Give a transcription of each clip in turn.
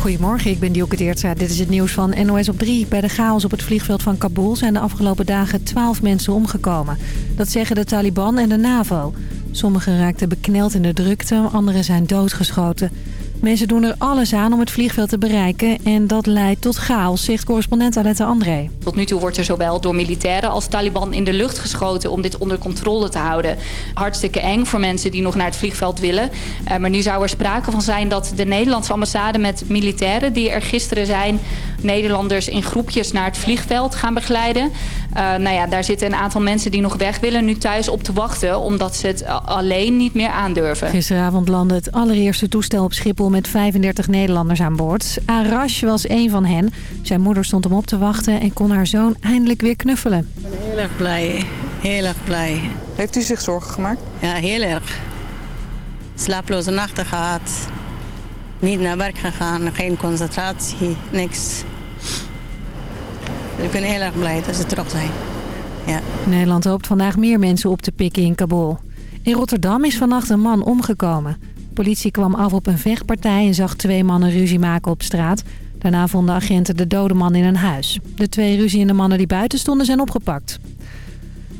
Goedemorgen, ik ben Dioke Deertza. Dit is het nieuws van NOS op 3. Bij de chaos op het vliegveld van Kabul zijn de afgelopen dagen 12 mensen omgekomen. Dat zeggen de Taliban en de NAVO. Sommigen raakten bekneld in de drukte, anderen zijn doodgeschoten. Mensen doen er alles aan om het vliegveld te bereiken en dat leidt tot chaos, zegt correspondent Alette André. Tot nu toe wordt er zowel door militairen als Taliban in de lucht geschoten om dit onder controle te houden. Hartstikke eng voor mensen die nog naar het vliegveld willen. Uh, maar nu zou er sprake van zijn dat de Nederlandse ambassade met militairen die er gisteren zijn... Nederlanders in groepjes naar het vliegveld gaan begeleiden. Uh, nou ja, daar zitten een aantal mensen die nog weg willen nu thuis op te wachten... omdat ze het alleen niet meer aandurven. Gisteravond landde het allereerste toestel op Schiphol met 35 Nederlanders aan boord. Arash was een van hen. Zijn moeder stond hem op te wachten en kon haar zoon eindelijk weer knuffelen. Ik ben heel erg blij. Heel erg blij. Heeft u zich zorgen gemaakt? Ja, heel erg. Slaaploze nachten gehad. Niet naar werk gegaan, geen concentratie, niks. Ik ben heel erg blij dat ze terug zijn. Ja. Nederland hoopt vandaag meer mensen op te pikken in Kabul. In Rotterdam is vannacht een man omgekomen. Politie kwam af op een vechtpartij en zag twee mannen ruzie maken op straat. Daarna vonden agenten de dode man in een huis. De twee ruziende mannen die buiten stonden zijn opgepakt.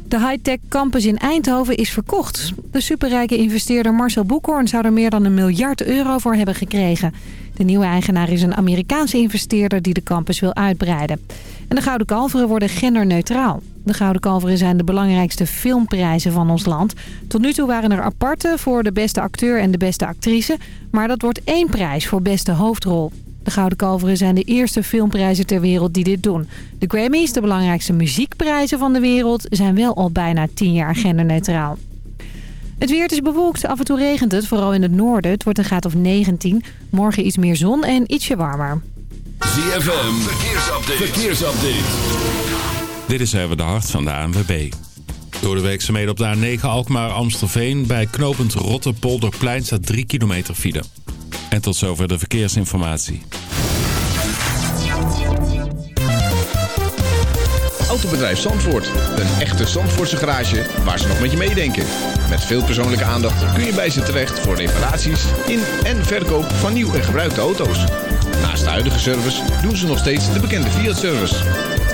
De high-tech campus in Eindhoven is verkocht. De superrijke investeerder Marcel Boekhoorn zou er meer dan een miljard euro voor hebben gekregen. De nieuwe eigenaar is een Amerikaanse investeerder die de campus wil uitbreiden. En de Gouden Kalveren worden genderneutraal. De Gouden Kalveren zijn de belangrijkste filmprijzen van ons land. Tot nu toe waren er aparte voor de beste acteur en de beste actrice. Maar dat wordt één prijs voor beste hoofdrol. De Gouden Kalveren zijn de eerste filmprijzen ter wereld die dit doen. De Grammys, de belangrijkste muziekprijzen van de wereld, zijn wel al bijna tien jaar genderneutraal. Het weer is bewolkt, af en toe regent het, vooral in het noorden. Het wordt een graad of 19. Morgen iets meer zon en ietsje warmer. ZFM, verkeersupdate. verkeersupdate. Dit is even de hart van de ANWB. Door de werkzaamheden op de A9 Alkmaar-Amstelveen... bij knooppunt Rotterpolderplein staat 3 kilometer file. En tot zover de verkeersinformatie. Autobedrijf Zandvoort. Een echte Zandvoortse garage waar ze nog met je meedenken. Met veel persoonlijke aandacht kun je bij ze terecht voor reparaties in en verkoop van nieuw en gebruikte auto's. Naast de huidige service doen ze nog steeds de bekende Fiat-service.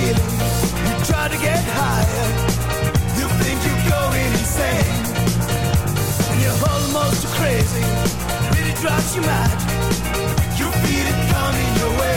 You try to get higher. You think you're going insane. And you're almost crazy. You mad. You feel it coming your way.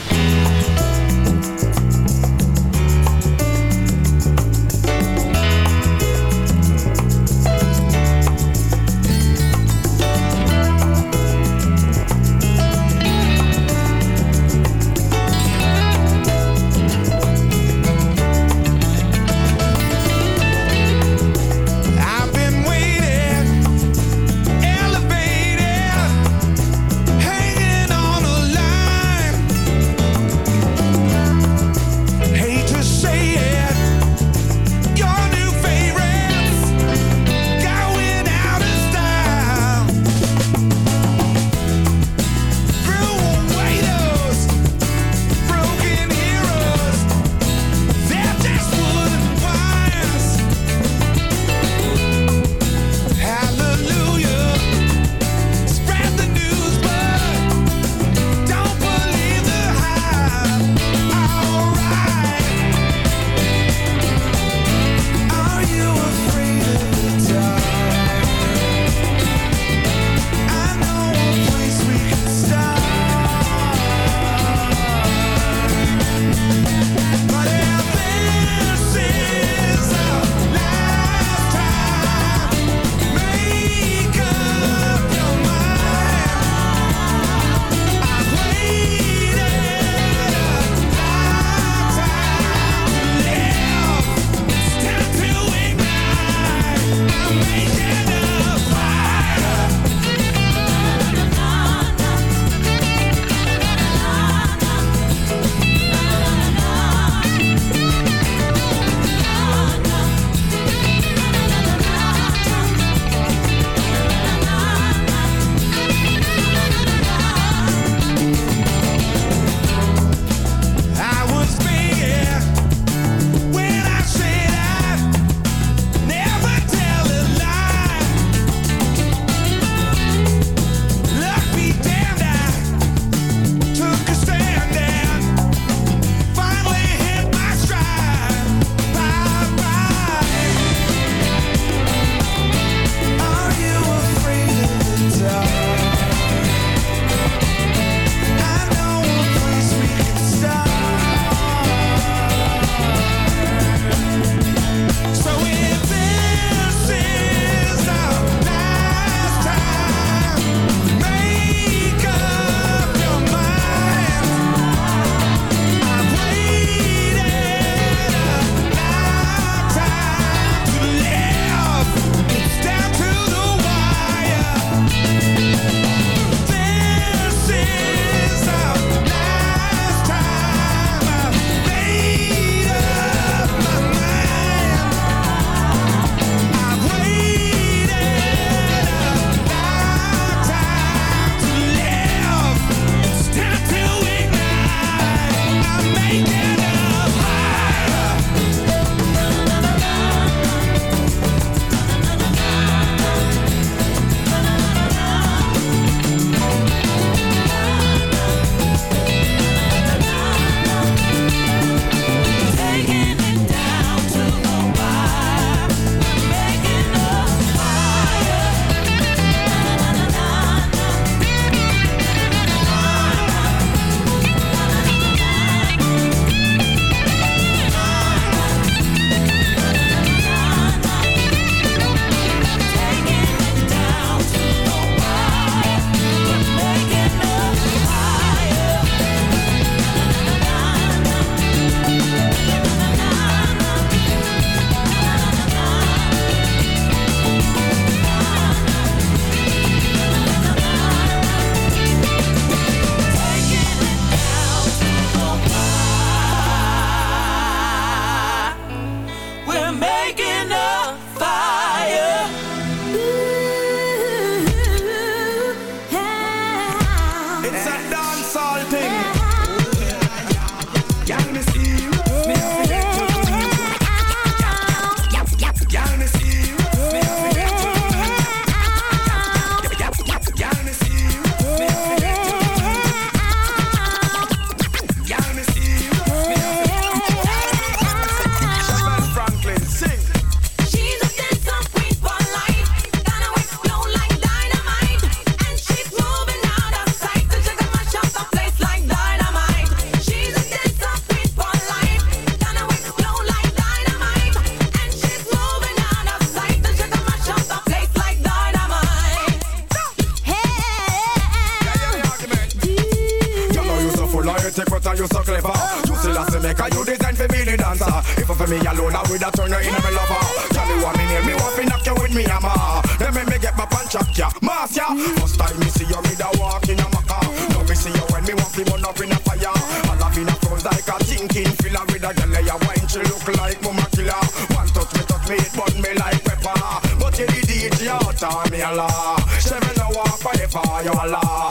with a girl a wine, she look like mama killer. One touch me, touch me, it burn me like pepper. But you idiot, you out of me a law. Seven hour forever, you a law.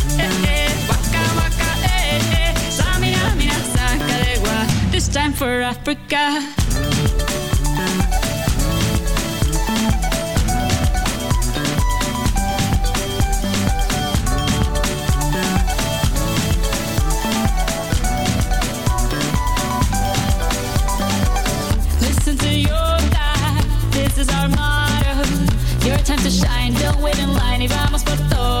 for Africa. Your time to shine, don't wait in line, vamos por todo.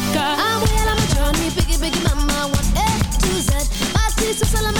Africa. I'm well, I'm a Johnny, Biggie, Biggie, Mama, one A to Z. My sister's all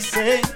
say.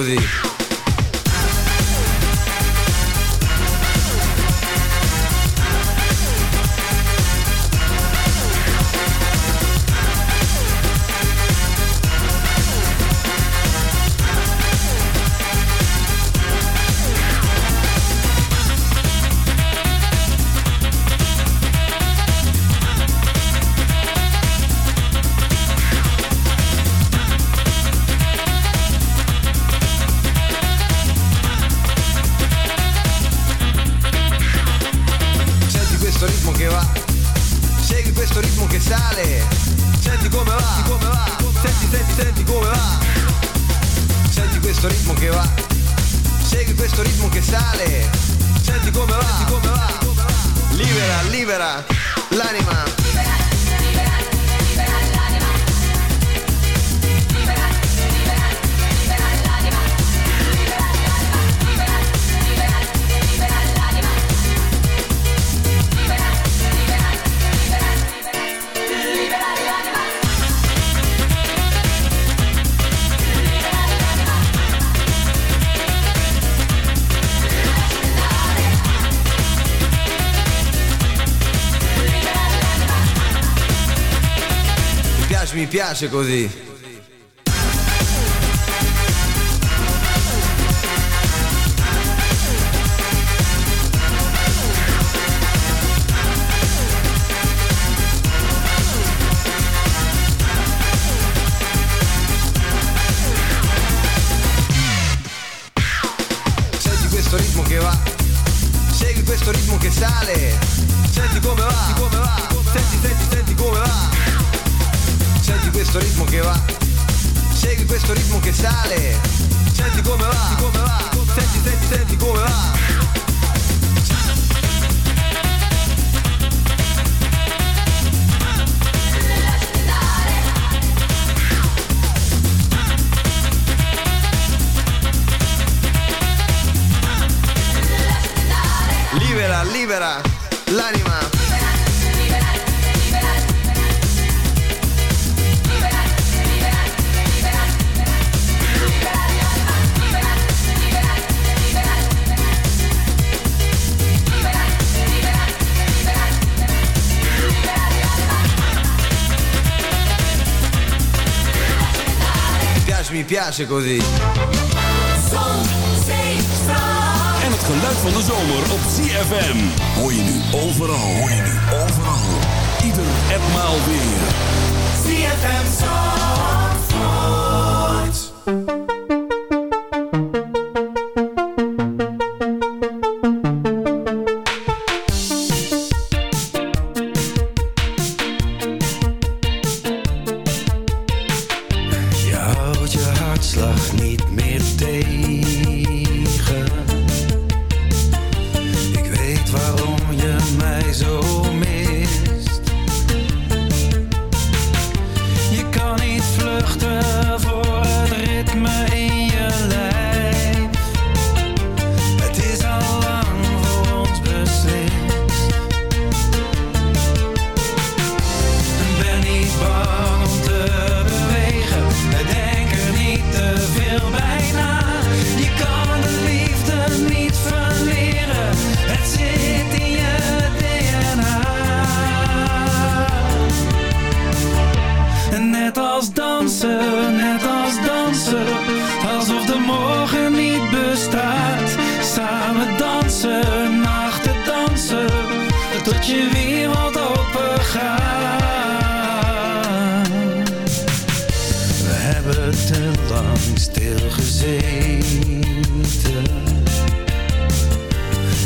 così piace così. l'anima. mi piace così. van de zomer op ZFM. Hoor je nu overal, hoor je nu overal. Ieder en maal weer. ZFM Zandvoort. je wereld open gaat. We hebben te lang stilgezeten.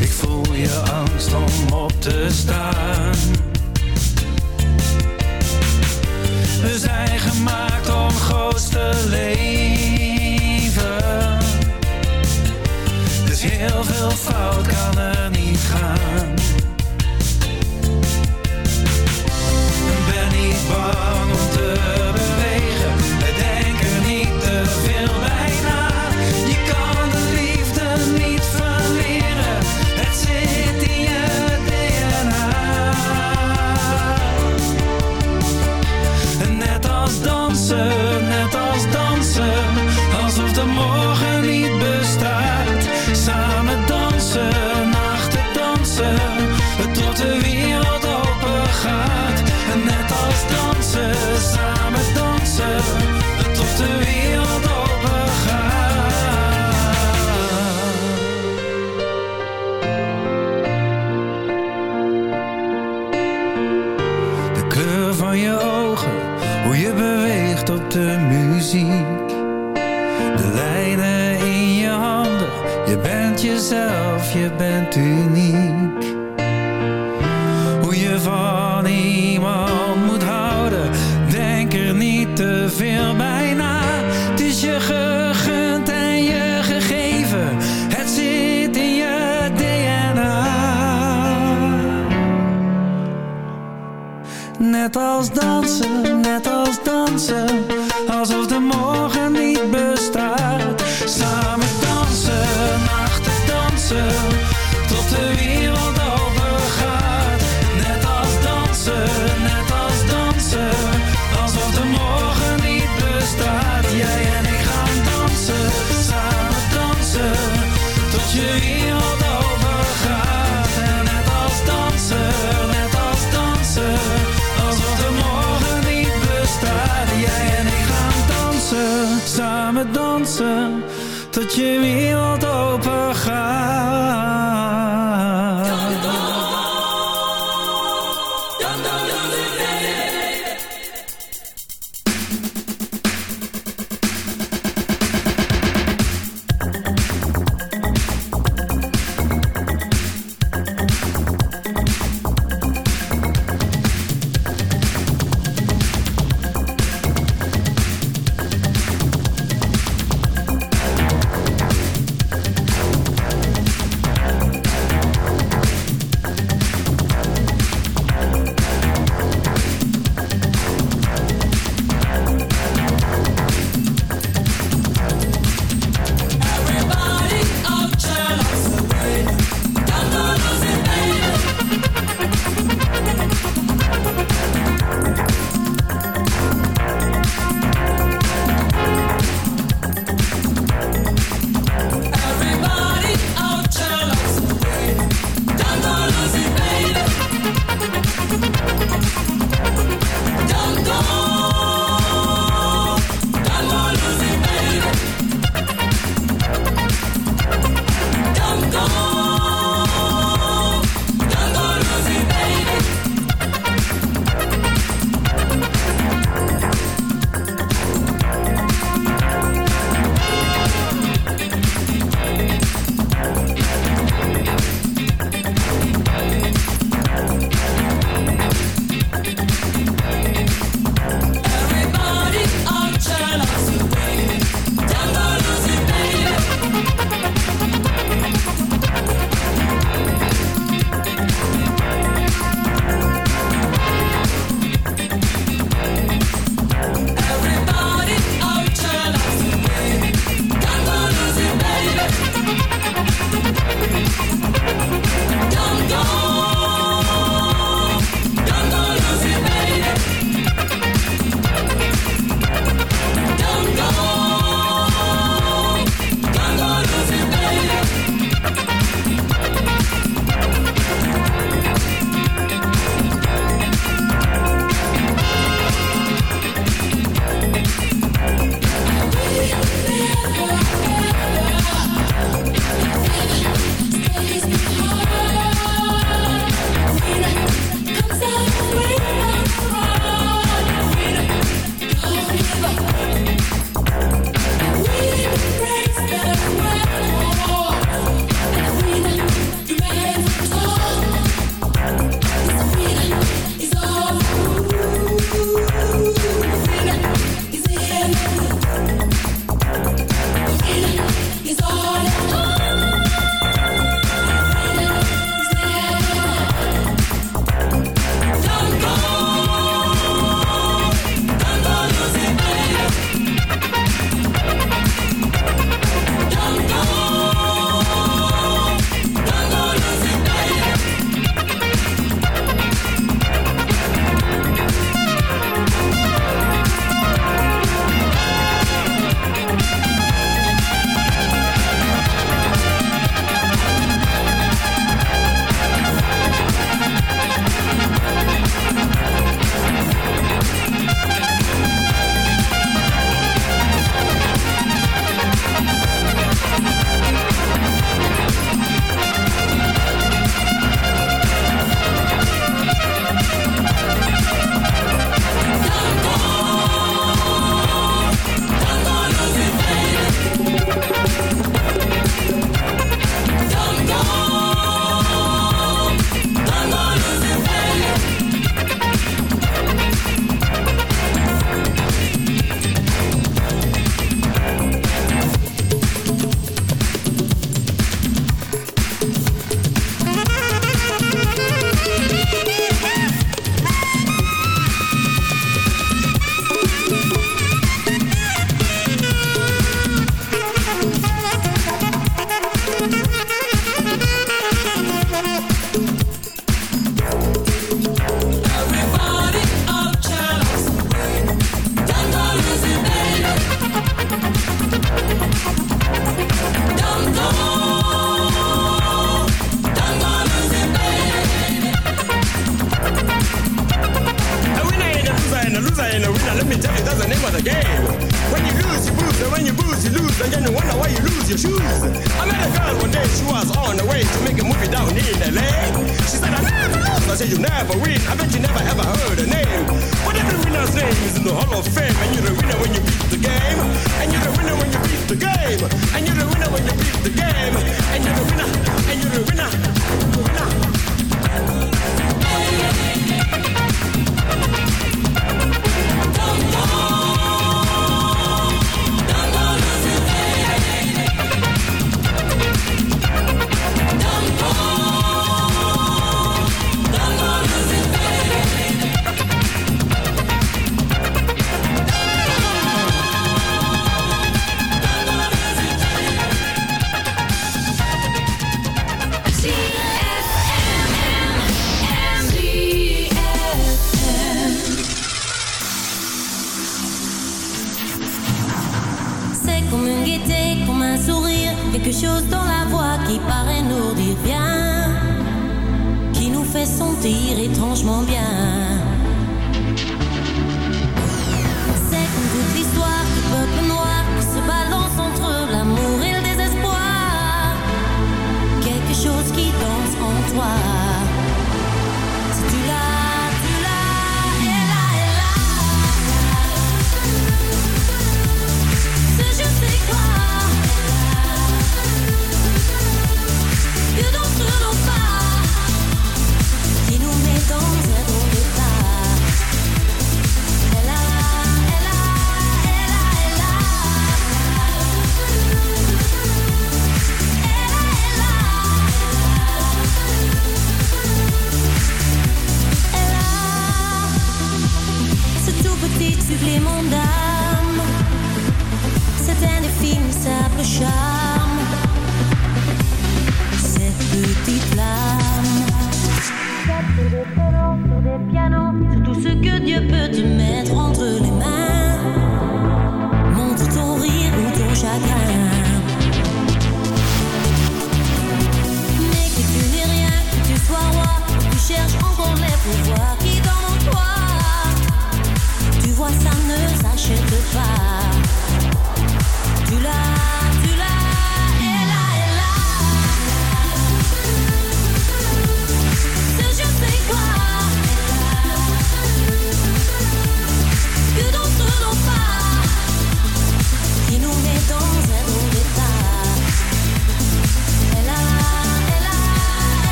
Ik voel je angst om op te staan. als dansen, net als dansen, alsof de morgen dansen tot je wat open say you never win. I bet you never ever heard a name. But every winner's name is in the Hall of Fame. And you're the winner when you beat the game. And you're the winner when you beat the game. And you're the winner when you beat the game. And you're the winner. And you're the winner. The winner.